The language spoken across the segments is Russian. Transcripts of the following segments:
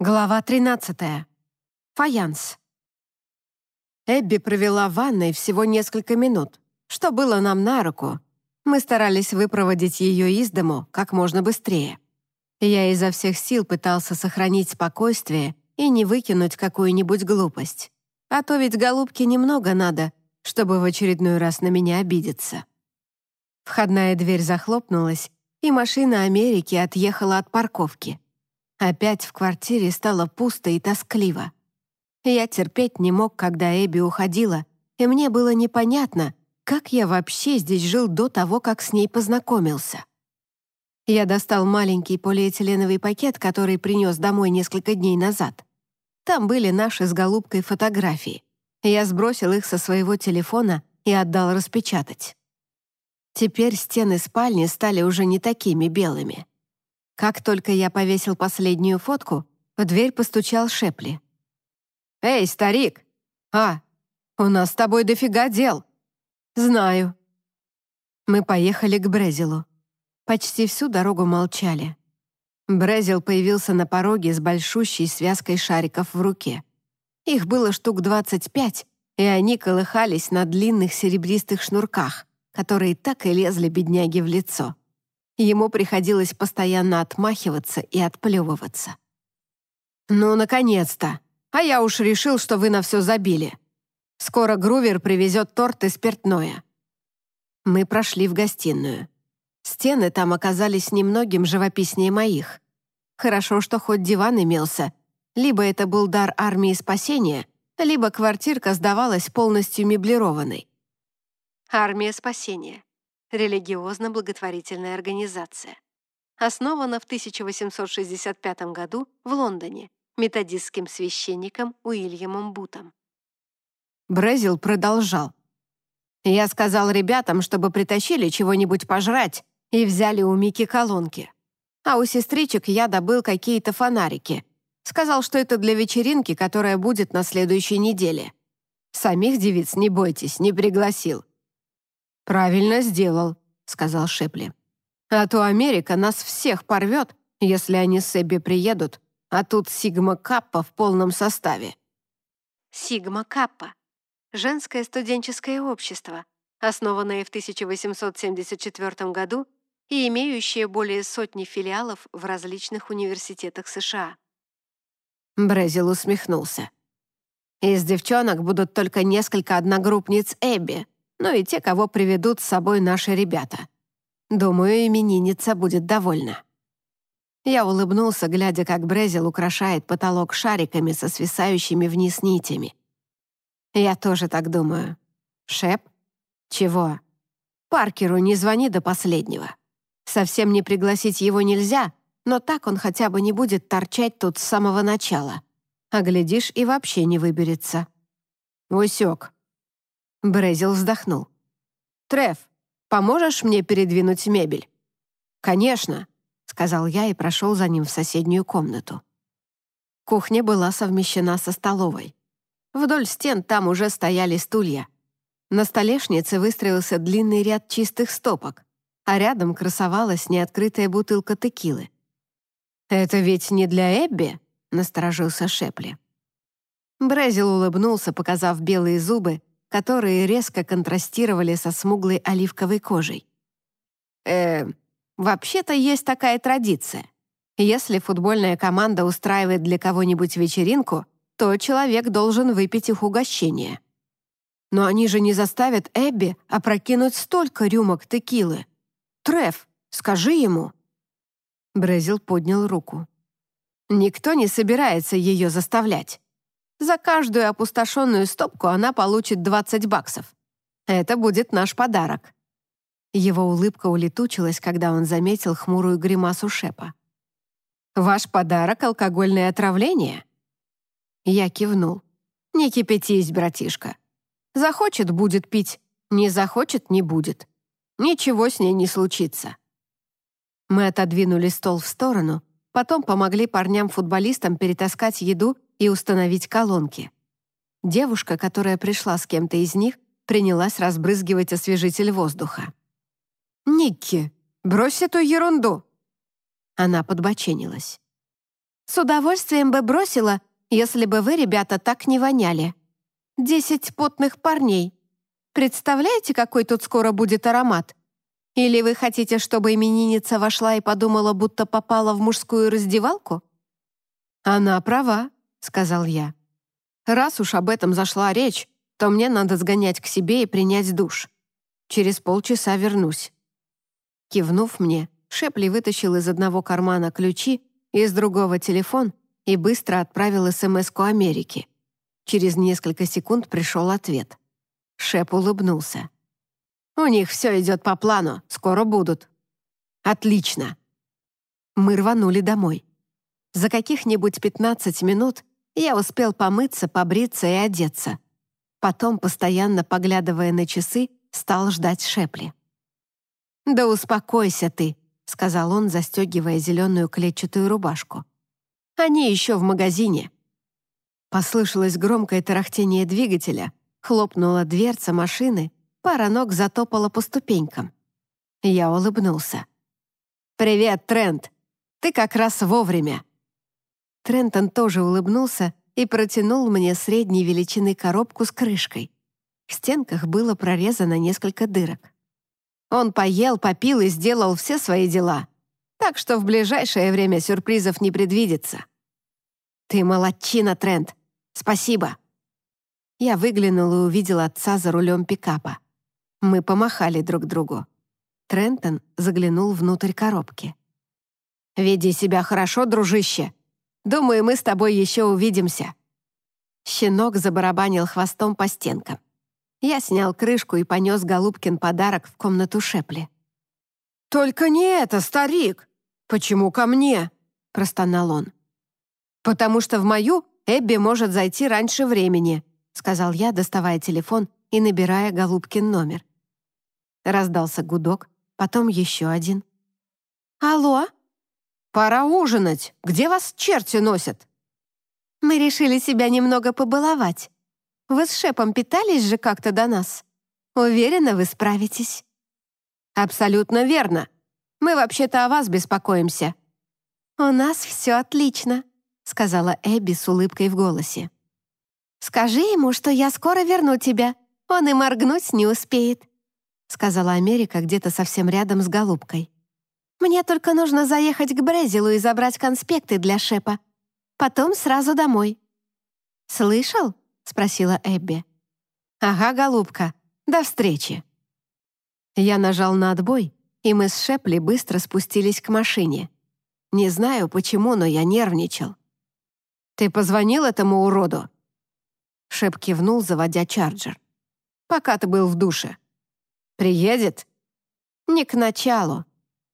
Глава 13. Фаянс. Эбби провела в ванной всего несколько минут, что было нам на руку. Мы старались выпроводить ее из дому как можно быстрее. Я изо всех сил пытался сохранить спокойствие и не выкинуть какую-нибудь глупость. А то ведь голубке немного надо, чтобы в очередной раз на меня обидеться. Входная дверь захлопнулась, и машина Америки отъехала от парковки. Опять в квартире стало пусто и тоскливо. Я терпеть не мог, когда Эбби уходила, и мне было непонятно, как я вообще здесь жил до того, как с ней познакомился. Я достал маленький полиэтиленовый пакет, который принес домой несколько дней назад. Там были наши с голубкой фотографии. Я сбросил их со своего телефона и отдал распечатать. Теперь стены спальни стали уже не такими белыми. Как только я повесил последнюю фотку, в дверь постучал Шепли. «Эй, старик! А, у нас с тобой дофига дел!» «Знаю». Мы поехали к Брезилу. Почти всю дорогу молчали. Брезил появился на пороге с большущей связкой шариков в руке. Их было штук 25, и они колыхались на длинных серебристых шнурках, которые так и лезли бедняги в лицо. Ему приходилось постоянно отмахиваться и отплевываться. «Ну, наконец-то! А я уж решил, что вы на все забили. Скоро Грувер привезет торт и спиртное». Мы прошли в гостиную. Стены там оказались немногим живописнее моих. Хорошо, что хоть диван имелся. Либо это был дар армии спасения, либо квартирка сдавалась полностью меблированной. Армия спасения религиозно-благотворительная организация. Основана в 1865 году в Лондоне методистским священником Уильямом Бутом. Брезил продолжал. «Я сказал ребятам, чтобы притащили чего-нибудь пожрать и взяли у Мики колонки. А у сестричек я добыл какие-то фонарики. Сказал, что это для вечеринки, которая будет на следующей неделе. Самих девиц, не бойтесь, не пригласил. «Правильно сделал», — сказал Шепли. «А то Америка нас всех порвет, если они с Эбби приедут, а тут Сигма Каппа в полном составе». Сигма Каппа — женское студенческое общество, основанное в 1874 году и имеющее более сотни филиалов в различных университетах США. Брезил усмехнулся. «Из девчонок будут только несколько одногруппниц Эбби, ну и те, кого приведут с собой наши ребята. Думаю, именинница будет довольна». Я улыбнулся, глядя, как Брезил украшает потолок шариками со свисающими вниз нитями. «Я тоже так думаю. Шеп? Чего? Паркеру не звони до последнего. Совсем не пригласить его нельзя, но так он хотя бы не будет торчать тут с самого начала. А глядишь, и вообще не выберется». «Усек», Брезил вздохнул. «Треф, поможешь мне передвинуть мебель?» «Конечно», — сказал я и прошел за ним в соседнюю комнату. Кухня была совмещена со столовой. Вдоль стен там уже стояли стулья. На столешнице выстроился длинный ряд чистых стопок, а рядом красовалась неоткрытая бутылка текилы. «Это ведь не для Эбби?» — насторожился Шепли. Брезил улыбнулся, показав белые зубы, которые резко контрастировали со смуглой оливковой кожей. «Э, вообще-то есть такая традиция. Если футбольная команда устраивает для кого-нибудь вечеринку, то человек должен выпить их угощение. Но они же не заставят Эбби опрокинуть столько рюмок текилы. Треф, скажи ему». Брезил поднял руку. «Никто не собирается ее заставлять. За каждую опустошенную стопку она получит 20 баксов. Это будет наш подарок». Его улыбка улетучилась, когда он заметил хмурую гримасу Шепа. «Ваш подарок — алкогольное отравление?» Я кивнул. «Не кипятись, братишка. Захочет — будет пить, не захочет — не будет. Ничего с ней не случится». Мы отодвинули стол в сторону, потом помогли парням-футболистам перетаскать еду и установить колонки. Девушка, которая пришла с кем-то из них, принялась разбрызгивать освежитель воздуха. «Никки, брось эту ерунду!» Она подбоченилась. С удовольствием бы бросила, если бы вы, ребята, так не воняли. Десять потных парней. Представляете, какой тут скоро будет аромат? Или вы хотите, чтобы именинница вошла и подумала, будто попала в мужскую раздевалку?» «Она права», — сказал я. «Раз уж об этом зашла речь, то мне надо сгонять к себе и принять душ. Через полчаса вернусь». Кивнув мне, Шепли вытащил из одного кармана ключи, из другого телефон и быстро отправил СМС-ку Америке. Через несколько секунд пришел ответ. Шеп улыбнулся. «У них все идет по плану, скоро будут». «Отлично!» Мы рванули домой. За каких-нибудь 15 минут я успел помыться, побриться и одеться. Потом, постоянно поглядывая на часы, стал ждать Шепли. «Да успокойся ты», — сказал он, застегивая зеленую клетчатую рубашку. «Они еще в магазине». Послышалось громкое тарахтение двигателя, хлопнула дверца машины, пара ног затопала по ступенькам. Я улыбнулся. «Привет, Трент! Ты как раз вовремя!» Трентон тоже улыбнулся и протянул мне средней величины коробку с крышкой. В стенках было прорезано несколько дырок. Он поел, попил и сделал все свои дела. Так что в ближайшее время сюрпризов не предвидится. «Ты молодчина, Трент! Спасибо!» Я выглянул и увидел отца за рулем пикапа. Мы помахали друг другу. Трентон заглянул внутрь коробки. «Веди себя хорошо, дружище. Думаю, мы с тобой еще увидимся». Щенок забарабанил хвостом по стенкам. Я снял крышку и понес Голубкин подарок в комнату Шепли. «Только не это, старик! Почему ко мне?» — простонал он. «Потому что в мою Эбби может зайти раньше времени», — сказал я, доставая телефон и набирая Голубкин номер. Раздался гудок, потом еще один. «Алло?» «Пора ужинать. Где вас черти носят?» «Мы решили себя немного побаловать. Вы с Шепом питались же как-то до нас. Уверена, вы справитесь». «Абсолютно верно. Мы вообще-то о вас беспокоимся». «У нас все отлично», — сказала Эбби с улыбкой в голосе. «Скажи ему, что я скоро верну тебя. Он и моргнуть не успеет», — сказала Америка где-то совсем рядом с голубкой. «Мне только нужно заехать к Брезилу и забрать конспекты для Шепа. Потом сразу домой». «Слышал?» — спросила Эбби. «Ага, голубка, до встречи». Я нажал на отбой, и мы с Шепли быстро спустились к машине. Не знаю почему, но я нервничал. «Ты позвонил этому уроду?» Шеп кивнул, заводя чарджер. «Пока ты был в душе». «Приедет?» «Не к началу.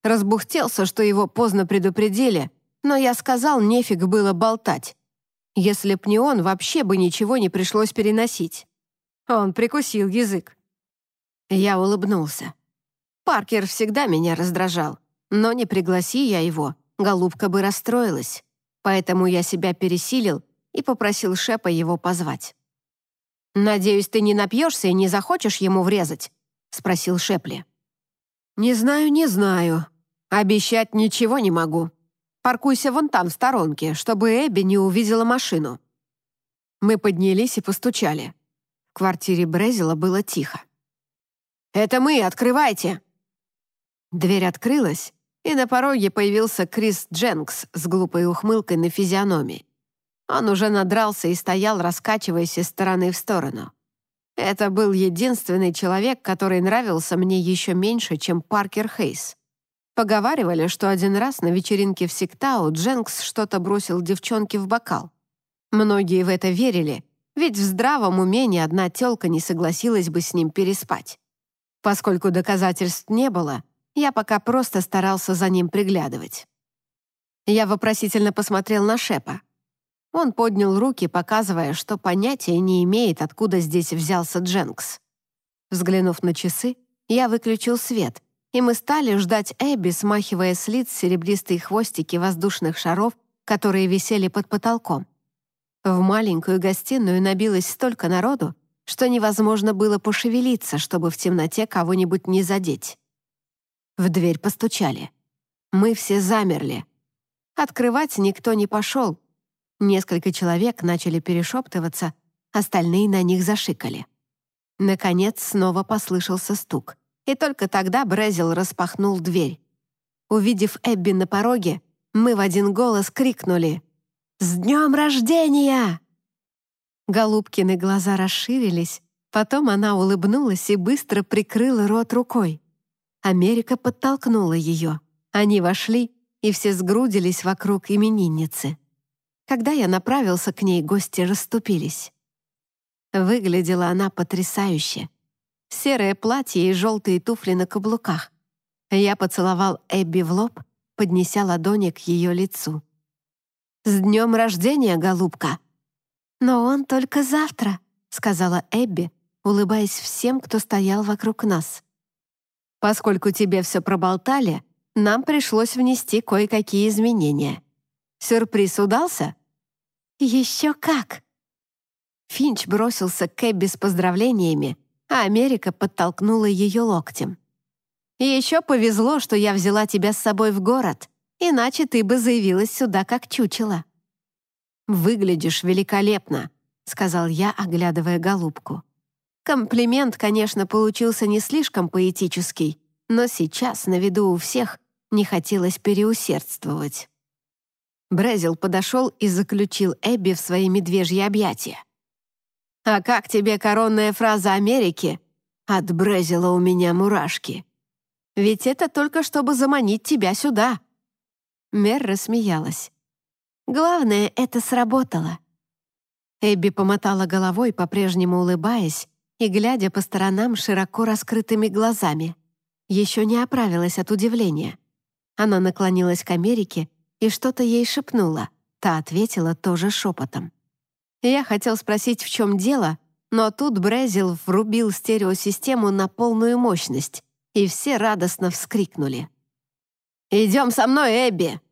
Разбухтелся, что его поздно предупредили, но я сказал, нефиг было болтать. Если б не он, вообще бы ничего не пришлось переносить. Он прикусил язык. Я улыбнулся. Паркер всегда меня раздражал, но не пригласи я его, голубка бы расстроилась. Поэтому я себя пересилил и попросил Шепа его позвать. «Надеюсь, ты не напьешься и не захочешь ему врезать?» — спросил Шепли. «Не знаю, не знаю. Обещать ничего не могу», Паркуйся вон там, в сторонке, чтобы Эбби не увидела машину». Мы поднялись и постучали. В квартире Брезила было тихо. «Это мы, открывайте!» Дверь открылась, и на пороге появился Крис Дженкс с глупой ухмылкой на физиономии. Он уже надрался и стоял, раскачиваясь из стороны в сторону. Это был единственный человек, который нравился мне еще меньше, чем Паркер Хейс. Поговаривали, что один раз на вечеринке в Сиктау Дженкс что-то бросил девчонке в бокал. Многие в это верили, ведь в здравом уме ни одна тёлка не согласилась бы с ним переспать. Поскольку доказательств не было, я пока просто старался за ним приглядывать. Я вопросительно посмотрел на Шепа. Он поднял руки, показывая, что понятия не имеет, откуда здесь взялся Дженкс. Взглянув на часы, я выключил свет и мы стали ждать Эбби, смахивая с лиц серебристые хвостики воздушных шаров, которые висели под потолком. В маленькую гостиную набилось столько народу, что невозможно было пошевелиться, чтобы в темноте кого-нибудь не задеть. В дверь постучали. Мы все замерли. Открывать никто не пошел. Несколько человек начали перешептываться, остальные на них зашикали. Наконец снова послышался стук, и только тогда Брезил распахнул дверь. Увидев Эбби на пороге, мы в один голос крикнули «С днем рождения!» Голубкины глаза расширились, потом она улыбнулась и быстро прикрыла рот рукой. Америка подтолкнула ее. Они вошли, и все сгрудились вокруг именинницы. Когда я направился к ней, гости расступились. Выглядела она потрясающе. Серое платье и желтые туфли на каблуках. Я поцеловал Эбби в лоб, поднеся ладони к ее лицу. «С днем рождения, голубка!» «Но он только завтра», — сказала Эбби, улыбаясь всем, кто стоял вокруг нас. Поскольку тебе все проболтали, нам пришлось внести кое-какие изменения. Сюрприз удался? Еще как! Финч бросился к Эбби с поздравлениями, а Америка подтолкнула ее локтем. «Еще повезло, что я взяла тебя с собой в город, иначе ты бы заявилась сюда как чучело». «Выглядишь великолепно», — сказал я, оглядывая голубку. Комплимент, конечно, получился не слишком поэтический, но сейчас на виду у всех не хотелось переусердствовать. Брезил подошел и заключил Эбби в свои медвежьи объятия. «А как тебе коронная фраза Америки? От Брезила у меня мурашки. Ведь это только чтобы заманить тебя сюда». Мер рассмеялась. «Главное, это сработало». Эбби помотала головой, по-прежнему улыбаясь, и глядя по сторонам широко раскрытыми глазами. Еще не оправилась от удивления. Она наклонилась к Америке и что-то ей шепнула. Та ответила тоже шепотом. Я хотел спросить, в чем дело, но тут Брезил врубил стереосистему на полную мощность, и все радостно вскрикнули. «Идем со мной, Эбби!»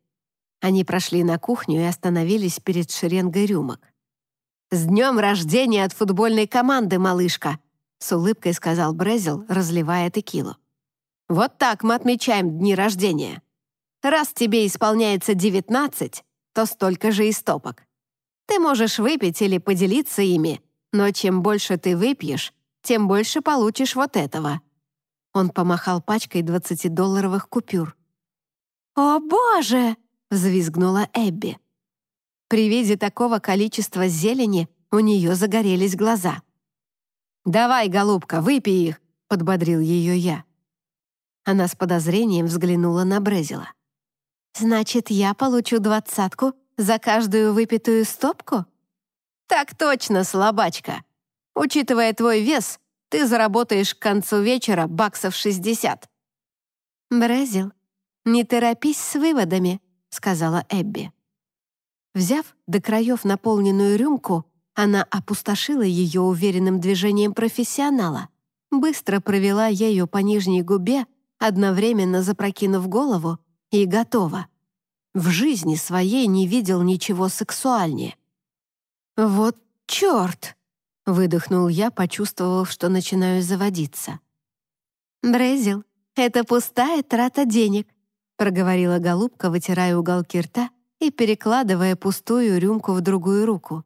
Они прошли на кухню и остановились перед шеренгой рюмок. «С днем рождения от футбольной команды, малышка!» с улыбкой сказал Брезил, разливая текилу. «Вот так мы отмечаем дни рождения. Раз тебе исполняется девятнадцать, то столько же и стопок. Ты можешь выпить или поделиться ими, но чем больше ты выпьешь, тем больше получишь вот этого». Он помахал пачкой двадцатидолларовых купюр. «О, боже!» — взвизгнула Эбби. При виде такого количества зелени у нее загорелись глаза. «Давай, голубка, выпей их!» — подбодрил ее я. Она с подозрением взглянула на Брезила. «Значит, я получу двадцатку за каждую выпитую стопку?» «Так точно, слабачка. Учитывая твой вес, ты заработаешь к концу вечера баксов шестьдесят». «Брезил, не торопись с выводами», — сказала Эбби. Взяв до краев наполненную рюмку, она опустошила ее уверенным движением профессионала, быстро провела ею по нижней губе, одновременно запрокинув голову, и готова. В жизни своей не видел ничего сексуальнее. «Вот черт!» — выдохнул я, почувствовав, что начинаю заводиться. «Брезил, это пустая трата денег», — проговорила голубка, вытирая уголки рта и перекладывая пустую рюмку в другую руку.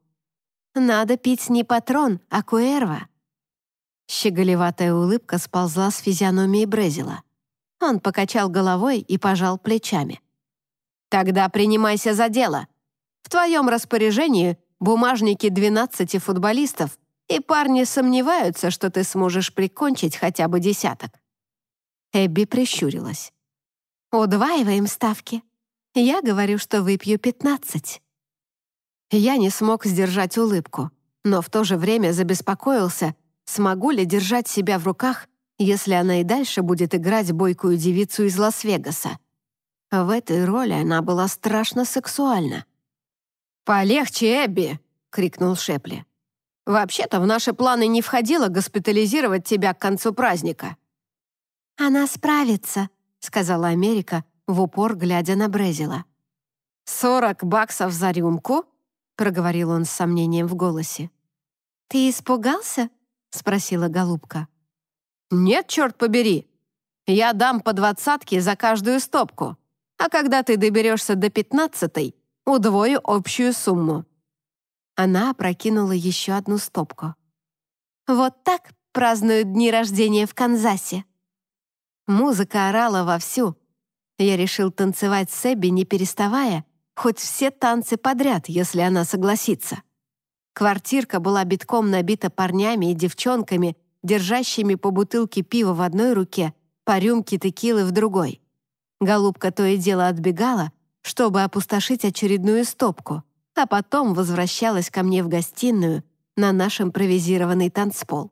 «Надо пить не патрон, а куэрва». Щеголеватая улыбка сползла с физиономии Брезила. Он покачал головой и пожал плечами. «Тогда принимайся за дело. В твоем распоряжении бумажники 12 футболистов, и парни сомневаются, что ты сможешь прикончить хотя бы десяток». Эбби прищурилась. «Удваиваем ставки», я говорю, что выпью 15. Я не смог сдержать улыбку, но в то же время забеспокоился, смогу ли держать себя в руках, если она и дальше будет играть бойкую девицу из Лас-Вегаса. В этой роли она была страшно сексуальна. «Полегче, Эбби!» — крикнул Шепли. «Вообще-то в наши планы не входило госпитализировать тебя к концу праздника». «Она справится», — сказала Америка, в упор глядя на Брезила. «Сорок баксов за рюмку?» — проговорил он с сомнением в голосе. «Ты испугался?» — спросила голубка. «Нет, черт побери! Я дам по двадцатке за каждую стопку. А когда ты доберешься до пятнадцатой, удвою общую сумму». Она опрокинула еще одну стопку. «Вот так празднуют дни рождения в Канзасе». Музыка орала вовсю. Я решил танцевать с Эбби, не переставая, хоть все танцы подряд, если она согласится. Квартирка была битком набита парнями и девчонками, держащими по бутылке пива в одной руке, по рюмке текилы в другой. Голубка то и дело отбегала, чтобы опустошить очередную стопку, а потом возвращалась ко мне в гостиную на наш импровизированный танцпол.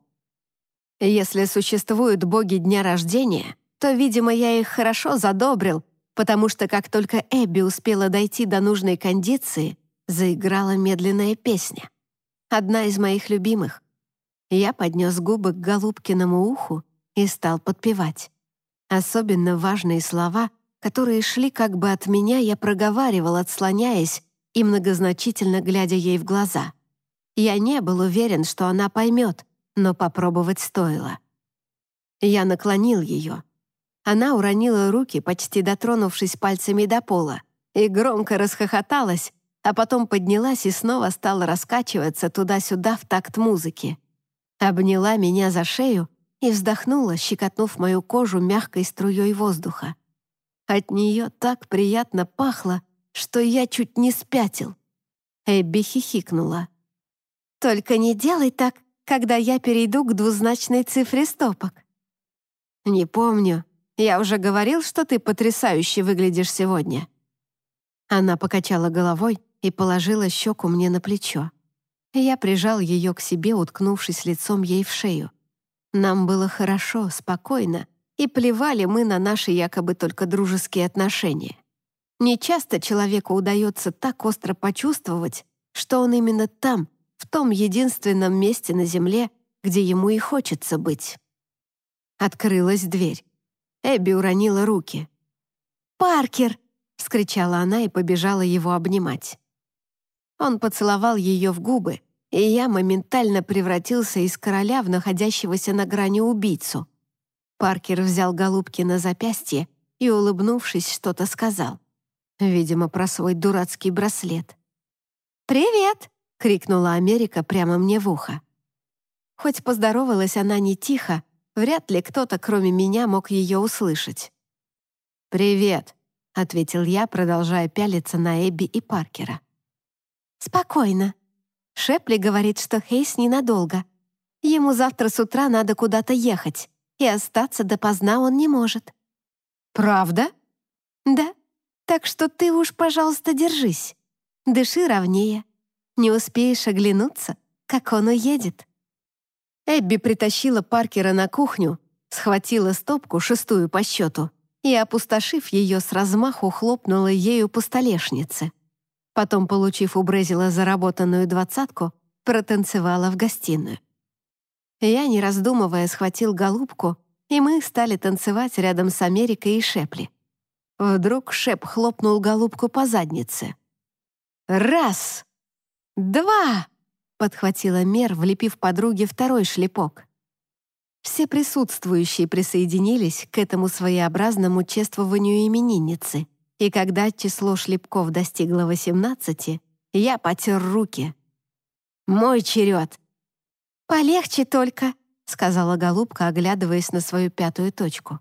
Если существуют боги дня рождения, то, видимо, я их хорошо задобрил, потому что как только Эбби успела дойти до нужной кондиции, заиграла медленная песня. Одна из моих любимых. Я поднес губы к голубкиному уху и стал подпевать. Особенно важные слова, которые шли как бы от меня, я проговаривал, отслоняясь и многозначительно глядя ей в глаза. Я не был уверен, что она поймет, но попробовать стоило. Я наклонил ее. Она уронила руки, почти дотронувшись пальцами до пола, и громко расхохоталась, а потом поднялась и снова стала раскачиваться туда-сюда в такт музыки. Обняла меня за шею и вздохнула, щекотнув мою кожу мягкой струей воздуха. От нее так приятно пахло, что я чуть не спятил. Эбби хихикнула. «Только не делай так, когда я перейду к двузначной цифре стопок». «Не помню. Я уже говорил, что ты потрясающе выглядишь сегодня». Она покачала головой, и положила щеку мне на плечо. Я прижал ее к себе, уткнувшись лицом ей в шею. Нам было хорошо, спокойно, и плевали мы на наши якобы только дружеские отношения. Не часто человеку удается так остро почувствовать, что он именно там, в том единственном месте на земле, где ему и хочется быть. Открылась дверь. Эбби уронила руки. «Паркер!» — вскричала она и побежала его обнимать. Он поцеловал ее в губы, и я моментально превратился из короля в находящегося на грани убийцу. Паркер взял голубки на запястье и, улыбнувшись, что-то сказал. Видимо, про свой дурацкий браслет. «Привет!» — крикнула Америка прямо мне в ухо. Хоть поздоровалась она не тихо, вряд ли кто-то, кроме меня, мог ее услышать. «Привет!» — ответил я, продолжая пялиться на Эбби и Паркера. «Спокойно». Шепли говорит, что Хейс ненадолго. Ему завтра с утра надо куда-то ехать, и остаться допоздна он не может. «Правда?» «Да. Так что ты уж, пожалуйста, держись. Дыши ровнее. Не успеешь оглянуться, как он уедет». Эбби притащила Паркера на кухню, схватила стопку, шестую по счету, и, опустошив ее с размаху, хлопнула ею по столешнице. Потом, получив у Брезила заработанную двадцатку, протанцевала в гостиную. Я, не раздумывая, схватил голубку, и мы стали танцевать рядом с Америкой и Шепли. Вдруг Шеп хлопнул голубку по заднице. «Раз! Два!» — подхватила Мер, влепив подруге второй шлепок. Все присутствующие присоединились к этому своеобразному чествованию именинницы — и когда число шлепков достигло 18, я потер руки. «Мой черед!» «Полегче только», — сказала голубка, оглядываясь на свою пятую точку.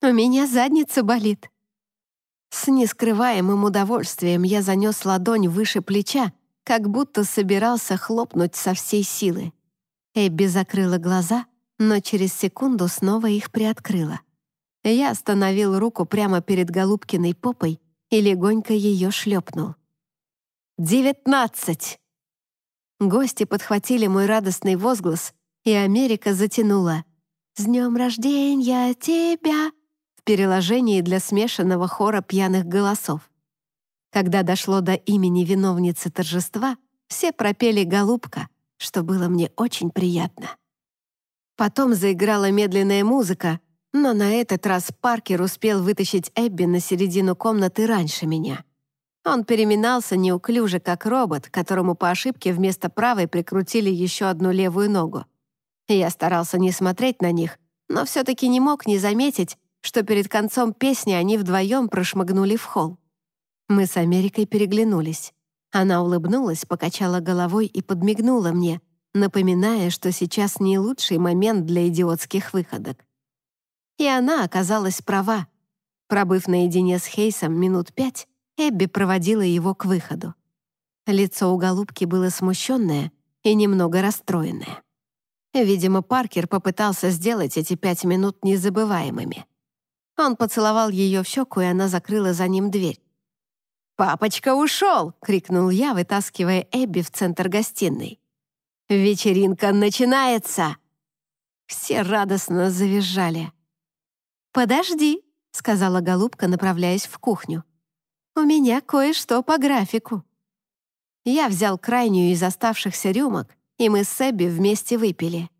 «У меня задница болит». С нескрываемым удовольствием я занес ладонь выше плеча, как будто собирался хлопнуть со всей силы. Эбби закрыла глаза, но через секунду снова их приоткрыла. Я остановил руку прямо перед Голубкиной попой и легонько ее шлепнул. «Девятнадцать!» Гости подхватили мой радостный возглас, и Америка затянула «С днем рождения тебя!» в переложении для смешанного хора пьяных голосов. Когда дошло до имени виновницы торжества, все пропели «Голубка», что было мне очень приятно. Потом заиграла медленная музыка, но на этот раз Паркер успел вытащить Эбби на середину комнаты раньше меня. Он переминался неуклюже, как робот, которому по ошибке вместо правой прикрутили еще одну левую ногу. Я старался не смотреть на них, но все-таки не мог не заметить, что перед концом песни они вдвоем прошмыгнули в холл. Мы с Америкой переглянулись. Она улыбнулась, покачала головой и подмигнула мне, напоминая, что сейчас не лучший момент для идиотских выходок. И она оказалась права. Пробыв наедине с Хейсом минут пять, Эбби проводила его к выходу. Лицо у голубки было смущенное и немного расстроенное. Видимо, Паркер попытался сделать эти пять минут незабываемыми. Он поцеловал ее в щеку, и она закрыла за ним дверь. «Папочка ушел!» — крикнул я, вытаскивая Эбби в центр гостиной. «Вечеринка начинается!» Все радостно завизжали. «Подожди», — сказала голубка, направляясь в кухню. «У меня кое-что по графику». Я взял крайнюю из оставшихся рюмок, и мы с Эбби вместе выпили.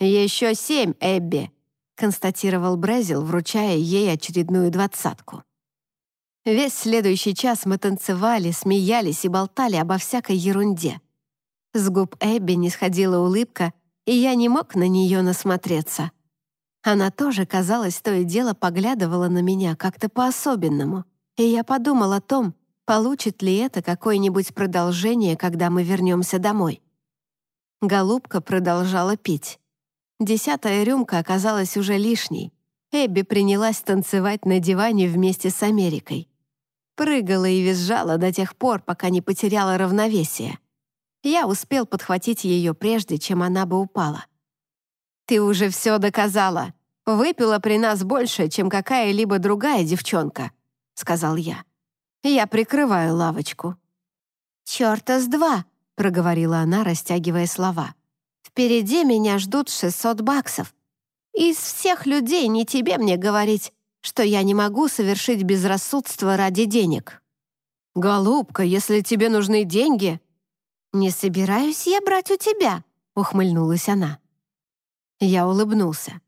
«Еще семь, Эбби», — констатировал Брезил, вручая ей очередную двадцатку. Весь следующий час мы танцевали, смеялись и болтали обо всякой ерунде. С губ Эбби не сходила улыбка, и я не мог на нее насмотреться. Она тоже, казалось, то и дело поглядывала на меня как-то по-особенному, и я подумал о том, получит ли это какое-нибудь продолжение, когда мы вернемся домой. Голубка продолжала пить. Десятая рюмка оказалась уже лишней. Эбби принялась танцевать на диване вместе с Америкой. Прыгала и визжала до тех пор, пока не потеряла равновесие. Я успел подхватить ее прежде, чем она бы упала. «Ты уже все доказала. Выпила при нас больше, чем какая-либо другая девчонка», — сказал я. «Я прикрываю лавочку». «Чёрта с два», — проговорила она, растягивая слова. «Впереди меня ждут 600 баксов. Из всех людей не тебе мне говорить, что я не могу совершить безрассудство ради денег». «Голубка, если тебе нужны деньги...» «Не собираюсь я брать у тебя», — ухмыльнулась она. Я улыбнулся.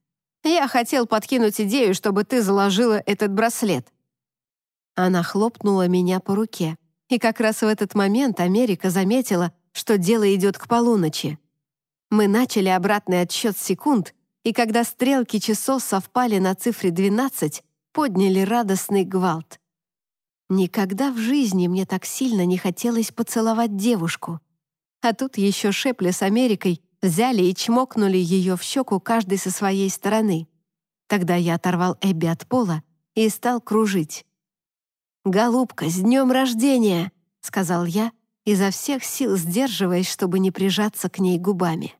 «Я хотел подкинуть идею, чтобы ты заложила этот браслет». Она хлопнула меня по руке, и как раз в этот момент Америка заметила, что дело идет к полуночи. Мы начали обратный отсчет секунд, и когда стрелки часов совпали на цифре 12, подняли радостный гвалт. Никогда в жизни мне так сильно не хотелось поцеловать девушку. А тут еще Шепли с Америкой взяли и чмокнули ее в щеку каждый со своей стороны. Тогда я оторвал Эбби от пола и стал кружить. «Голубка, с днем рождения!» — сказал я, изо всех сил сдерживаясь, чтобы не прижаться к ней губами.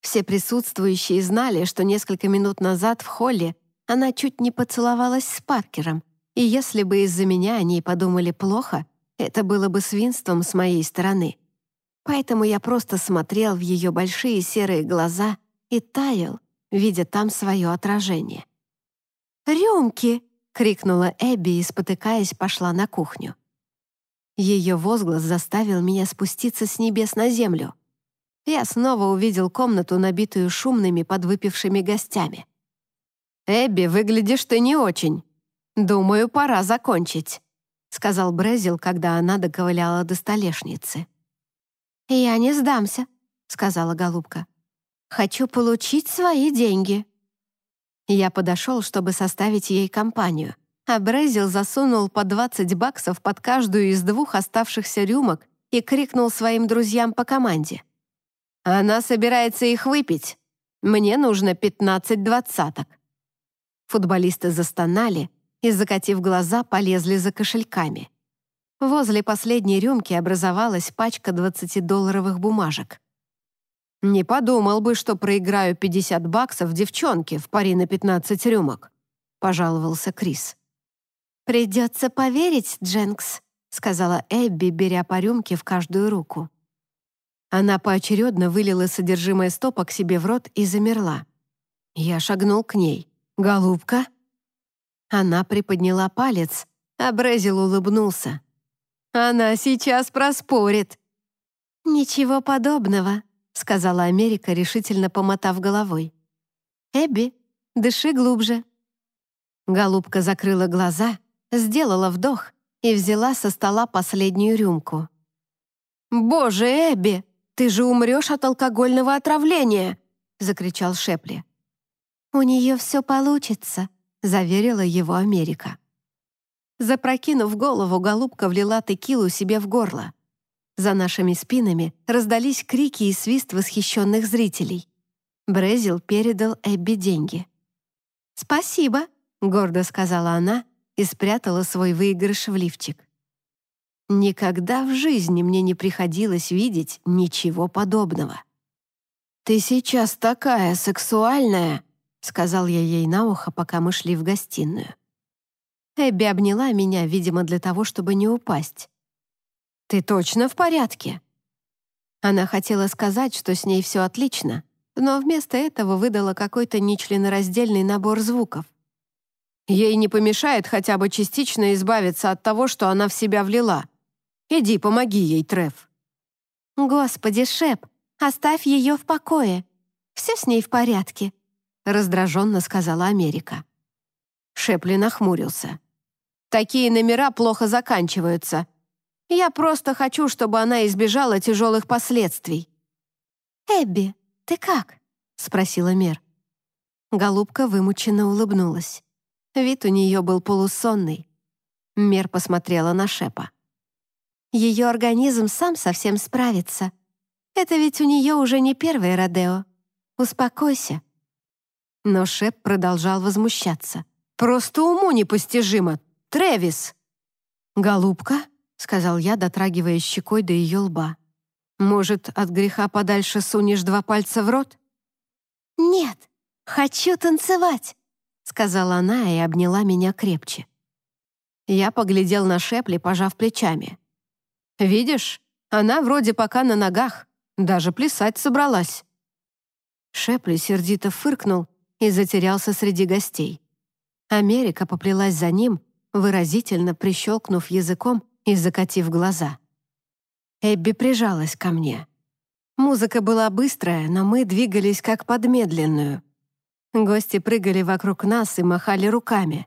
Все присутствующие знали, что несколько минут назад в холле она чуть не поцеловалась с Паркером, и если бы из-за меня они подумали плохо, это было бы свинством с моей стороны. Поэтому я просто смотрел в ее большие серые глаза и таял, видя там свое отражение. «Рюмки!» — крикнула Эбби и, спотыкаясь, пошла на кухню. Ее возглас заставил меня спуститься с небес на землю — я снова увидел комнату, набитую шумными подвыпившими гостями. «Эбби, выглядишь ты не очень. Думаю, пора закончить», — сказал Брезил, когда она доковыляла до столешницы. «Я не сдамся», — сказала голубка. «Хочу получить свои деньги». Я подошел, чтобы составить ей компанию, а Брезил засунул по 20 баксов под каждую из двух оставшихся рюмок и крикнул своим друзьям по команде — она собирается их выпить. Мне нужно пятнадцать двадцаток». Футболисты застонали и, закатив глаза, полезли за кошельками. Возле последней рюмки образовалась пачка двадцатидолларовых бумажек. «Не подумал бы, что проиграю 50 баксов девчонке в пари на 15 рюмок», — пожаловался Крис. «Придется поверить, Дженкс», — сказала Эбби, беря по рюмке в каждую руку. Она поочередно вылила содержимое стопок себе в рот и замерла. Я шагнул к ней. «Голубка?» Она приподняла палец, а Брезил улыбнулся. «Она сейчас проспорит». «Ничего подобного», — сказала Америка, решительно помотав головой. «Эбби, дыши глубже». Голубка закрыла глаза, сделала вдох и взяла со стола последнюю рюмку. «Боже, Эбби!» Ты же умрешь от алкогольного отравления!» — закричал Шепли. «У нее все получится», заверила его Америка. Запрокинув голову, голубка влила текилу себе в горло. За нашими спинами раздались крики и свист восхищенных зрителей. Брезил передал Эбби деньги. «Спасибо», — гордо сказала она и спрятала свой выигрыш в лифчик. Никогда в жизни мне не приходилось видеть ничего подобного. «Ты сейчас такая сексуальная», — сказал я ей на ухо, пока мы шли в гостиную. Эбби обняла меня, видимо, для того, чтобы не упасть. «Ты точно в порядке?» Она хотела сказать, что с ней все отлично, но вместо этого выдала какой-то нечленораздельный набор звуков. Ей не помешает хотя бы частично избавиться от того, что она в себя влила. Иди, помоги ей, Треф. «Господи, Шеп, оставь ее в покое. Все с ней в порядке», — раздраженно сказала Америка. Шепли нахмурился. Такие номера плохо заканчиваются. Я просто хочу, чтобы она избежала тяжелых последствий». «Эбби, ты как?» — спросила Мер. Голубка вымученно улыбнулась. Вид у нее был полусонный. Мер посмотрела на Шепа. Ее организм сам совсем справится. Это ведь у нее уже не первое Родео. Успокойся. Но Шеп продолжал возмущаться. «Просто уму непостижимо. Трэвис!» «Голубка?» — сказал я, дотрагивая щекой до ее лба. «Может, от греха подальше сунешь два пальца в рот?» «Нет, хочу танцевать!» — сказала она и обняла меня крепче. Я поглядел на Шепли, пожав плечами. «Видишь, она вроде пока на ногах, даже плясать собралась». Шепли сердито фыркнул и затерялся среди гостей. Америка поплелась за ним, выразительно прищелкнув языком и закатив глаза. Эбби прижалась ко мне. Музыка была быстрая, но мы двигались как под медленную. Гости прыгали вокруг нас и махали руками.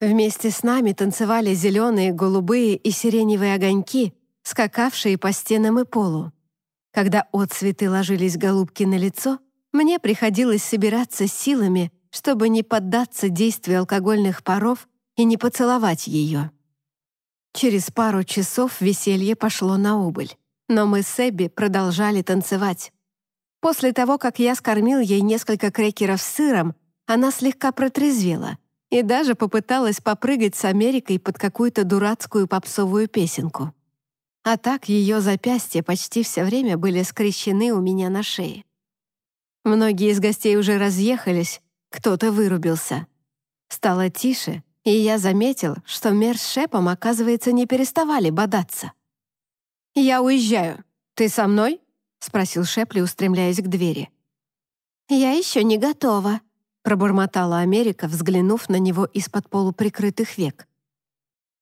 Вместе с нами танцевали зеленые, голубые и сиреневые огоньки, скакавшие по стенам и полу. Когда отцветы ложились голубки на лицо, мне приходилось собираться силами, чтобы не поддаться действию алкогольных паров и не поцеловать ее. Через пару часов веселье пошло на убыль, но мы с Эбби продолжали танцевать. После того, как я скормил ей несколько крекеров с сыром, она слегка протрезвела и даже попыталась попрыгать с Америкой под какую-то дурацкую попсовую песенку. А так ее запястья почти все время были скрещены у меня на шее. Многие из гостей уже разъехались, кто-то вырубился. Стало тише, и я заметил, что Мер с Шепом, оказывается, не переставали бодаться. «Я уезжаю. Ты со мной?» — спросил Шепли, устремляясь к двери. «Я еще не готова», — пробормотала Америка, взглянув на него из-под полуприкрытых век.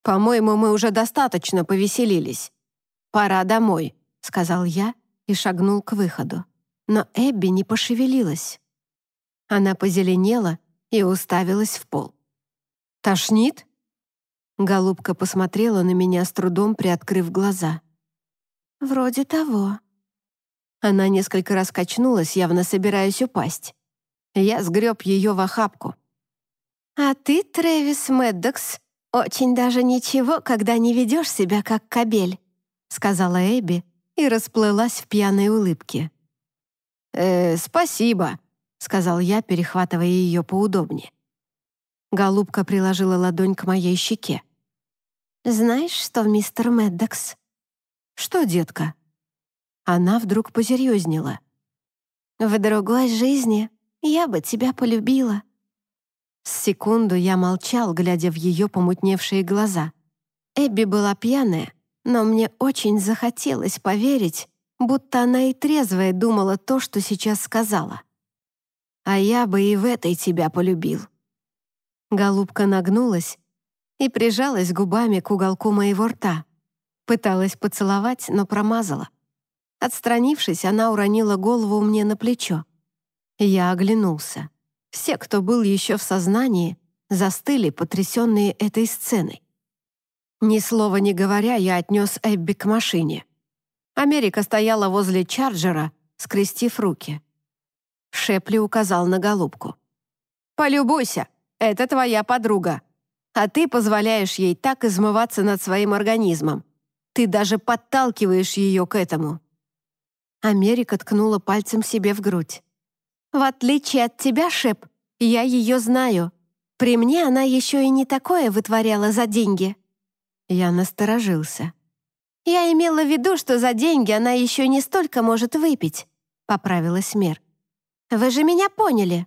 «По-моему, мы уже достаточно повеселились. Пора домой», — сказал я и шагнул к выходу. Но Эбби не пошевелилась. Она позеленела и уставилась в пол. «Тошнит?» Голубка посмотрела на меня с трудом, приоткрыв глаза. «Вроде того». Она несколько раз качнулась, явно собираясь упасть. Я сгреб ее в охапку. «А ты, Трэвис Мэддокс, очень даже ничего, когда не ведешь себя как кобель», сказала Эбби и расплылась в пьяной улыбке. «Э, спасибо», — сказал я, перехватывая ее поудобнее. Голубка приложила ладонь к моей щеке. «Знаешь что, мистер Мэддокс?» «Что, детка?» Она вдруг посерьезнела. «В другой жизни я бы тебя полюбила». С секунду я молчал, глядя в ее помутневшие глаза. Эбби была пьяная, но мне очень захотелось поверить, будто она и трезвая думала то, что сейчас сказала. «А я бы и в этой тебя полюбил». Голубка нагнулась и прижалась губами к уголку моего рта. Пыталась поцеловать, но промазала. Отстранившись, она уронила голову мне на плечо. Я оглянулся. Все, кто был еще в сознании, застыли, потрясенные этой сценой. Ни слова не говоря, я отнес Эбби к машине. Америка стояла возле Чарджера, скрестив руки. Шепли указал на голубку. «Полюбуйся, это твоя подруга. А ты позволяешь ей так измываться над своим организмом. Ты даже подталкиваешь ее к этому». Америка ткнула пальцем себе в грудь. «В отличие от тебя, Шеп, я ее знаю. При мне она еще и не такое вытворяла за деньги». Я насторожился. «Я имела в виду, что за деньги она еще не столько может выпить», — поправилась Мер. «Вы же меня поняли».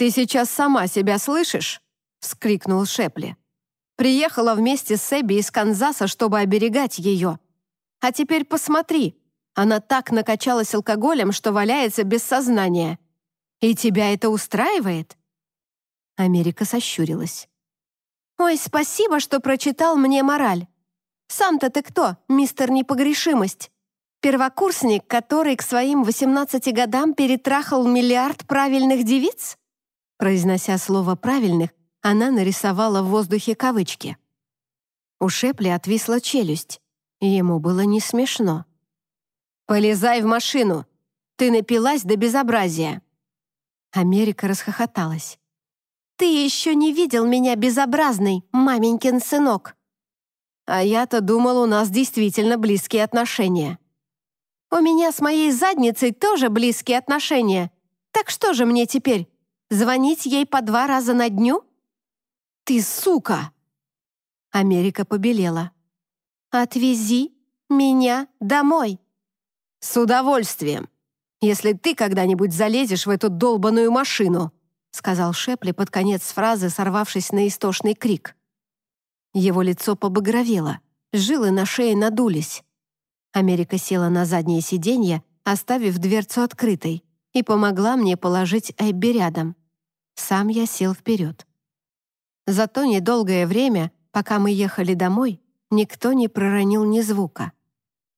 «Ты сейчас сама себя слышишь?» — вскрикнул Шепли. «Приехала вместе с Эбби из Канзаса, чтобы оберегать ее. А теперь посмотри, она так накачалась алкоголем, что валяется без сознания. И тебя это устраивает?» Америка сощурилась. «Ой, спасибо, что прочитал мне мораль. Сам-то ты кто, мистер Непогрешимость? Первокурсник, который к своим 18 годам перетрахал миллиард правильных девиц?» Произнося слово «правильных», она нарисовала в воздухе кавычки. У Шепли отвисла челюсть. Ему было не смешно. «Полезай в машину! Ты напилась до безобразия!» Америка расхохоталась. «Ты еще не видел меня безобразный, маменькин сынок!» «А я-то думал, у нас действительно близкие отношения». «У меня с моей задницей тоже близкие отношения. Так что же мне теперь, звонить ей по два раза на дню?» «Ты сука!» Америка побелела. «Отвези меня домой!» «С удовольствием, если ты когда-нибудь залезешь в эту долбаную машину», сказал Шепли под конец фразы, сорвавшись на истошный крик. Его лицо побагровело, жилы на шее надулись. Америка села на заднее сиденье, оставив дверцу открытой, и помогла мне положить Эбби рядом. Сам я сел вперед. За то недолгое время, пока мы ехали домой, никто не проронил ни звука.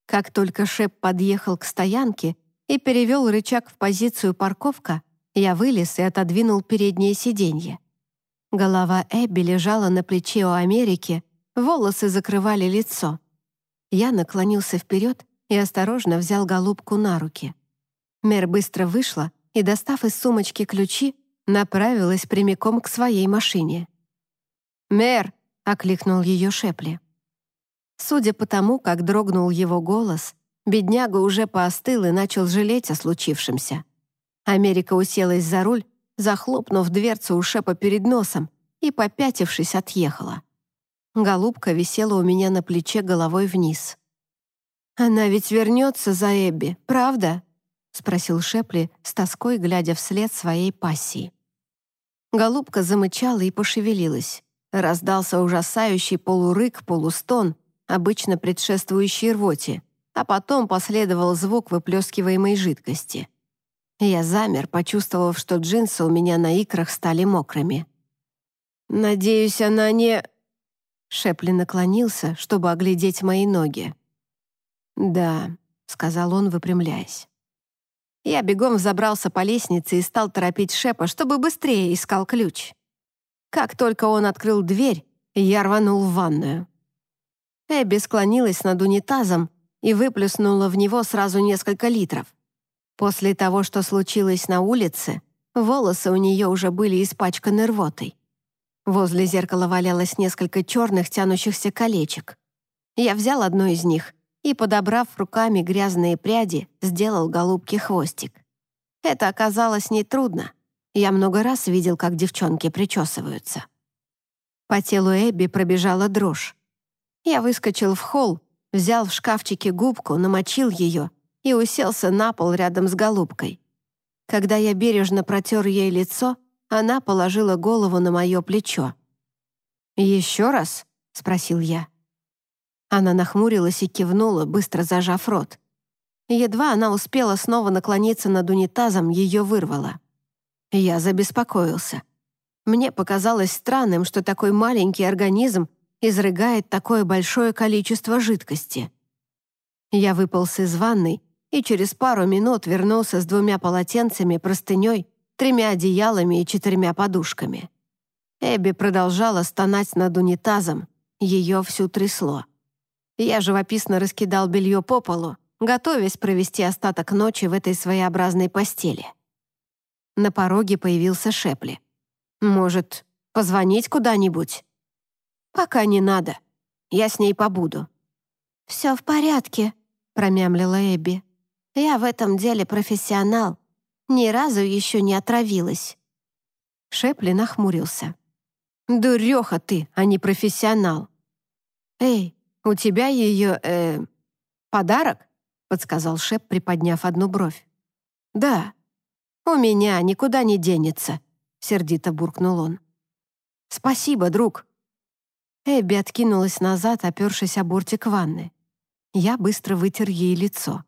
Как только Шеп подъехал к стоянке и перевел рычаг в позицию парковка, я вылез и отодвинул переднее сиденье. Голова Эбби лежала на плече у Америки, волосы закрывали лицо. Я наклонился вперед и осторожно взял голубку на руки. Мэр быстро вышла и, достав из сумочки ключи, направилась прямиком к своей машине. «Мэр!» — окликнул ее Шепли. Судя по тому, как дрогнул его голос, бедняга уже поостыл и начал жалеть о случившемся. Америка уселась за руль, захлопнув дверцу у Шепа перед носом и, попятившись, отъехала. Голубка висела у меня на плече головой вниз. «Она ведь вернется за Эбби, правда?» — спросил Шепли с тоской, глядя вслед своей пассии. Голубка замычала и пошевелилась. Раздался ужасающий полурык-полустон, обычно предшествующий рвоте, а потом последовал звук выплескиваемой жидкости. Я замер, почувствовав, что джинсы у меня на икрах стали мокрыми. «Надеюсь, она не...» Шепли наклонился, чтобы оглядеть мои ноги. «Да», — сказал он, выпрямляясь. Я бегом взобрался по лестнице и стал торопить Шепа, чтобы быстрее искал ключ. Как только он открыл дверь, я рванул в ванную. Эбби склонилась над унитазом и выплюснула в него сразу несколько литров. После того, что случилось на улице, волосы у нее уже были испачканы рвотой. Возле зеркала валялось несколько черных тянущихся колечек. Я взял одно из них и, подобрав руками грязные пряди, сделал голубке хвостик. Это оказалось нетрудно. Я много раз видел, как девчонки причесываются. По телу Эбби пробежала дрожь. Я выскочил в холл, взял в шкафчике губку, намочил ее и уселся на пол рядом с голубкой. Когда я бережно протер ей лицо, она положила голову на мое плечо. «Еще раз?» — спросил я. Она нахмурилась и кивнула, быстро зажав рот. Едва она успела снова наклониться над унитазом, ее вырвало. Я забеспокоился. Мне показалось странным, что такой маленький организм изрыгает такое большое количество жидкости. Я выполз из ванной и через пару минут вернулся с двумя полотенцами, простыней, тремя одеялами и четырьмя подушками. Эбби продолжала стонать над унитазом, ее всю трясло. Я живописно раскидал белье по полу, готовясь провести остаток ночи в этой своеобразной постели. На пороге появился Шепли. Может, позвонить куда-нибудь?» «Пока не надо. Я с ней побуду». «Все в порядке», — промямлила Эбби. «Я в этом деле профессионал. Ни разу еще не отравилась». Шепли нахмурился. «Дуреха ты, а не профессионал». «Эй, у тебя ее, э, подарок?» — подсказал Шеп, приподняв одну бровь. «Да. У меня никуда не денется», — сердито буркнул он. «Спасибо, друг». Эбби откинулась назад, опершись о бортик ванны. Я быстро вытер ей лицо.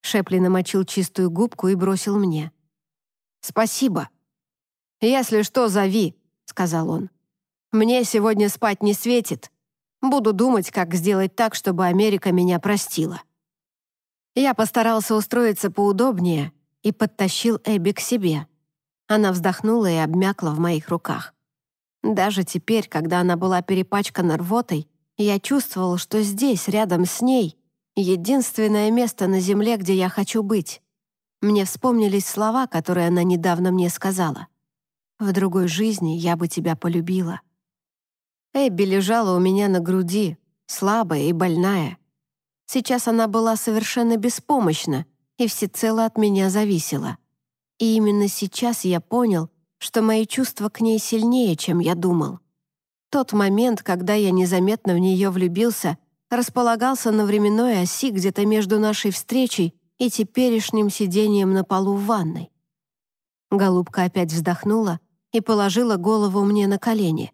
Шепли намочил чистую губку и бросил мне. «Спасибо». «Если что, зови», — сказал он. «Мне сегодня спать не светит. Буду думать, как сделать так, чтобы Америка меня простила». Я постарался устроиться поудобнее и подтащил Эбби к себе. Она вздохнула и обмякла в моих руках. Даже теперь, когда она была перепачкана рвотой, я чувствовал, что здесь, рядом с ней, единственное место на земле, где я хочу быть. Мне вспомнились слова, которые она недавно мне сказала. «В другой жизни я бы тебя полюбила». Эбби лежала у меня на груди, слабая и больная. Сейчас она была совершенно беспомощна и всецело от меня зависела. И именно сейчас я понял, что мои чувства к ней сильнее, чем я думал. Тот момент, когда я незаметно в нее влюбился, располагался на временной оси где-то между нашей встречей и теперешним сидением на полу в ванной. Голубка опять вздохнула и положила голову мне на колени.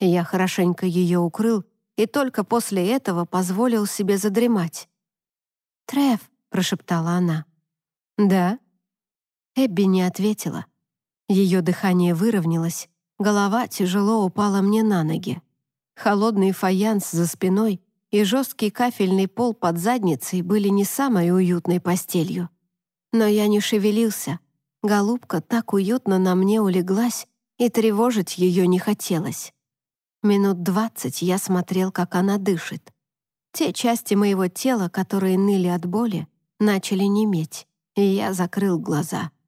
Я хорошенько ее укрыл и только после этого позволил себе задремать. «Треф», — прошептала она. «Да?» Эбби не ответила. Ее дыхание выровнялось, голова тяжело упала мне на ноги. Холодный фаянс за спиной и жесткий кафельный пол под задницей были не самой уютной постелью. Но я не шевелился. Голубка так уютно на мне улеглась, и тревожить ее не хотелось. Минут двадцать я смотрел, как она дышит. Те части моего тела, которые ныли от боли, начали неметь, и я закрыл глаза —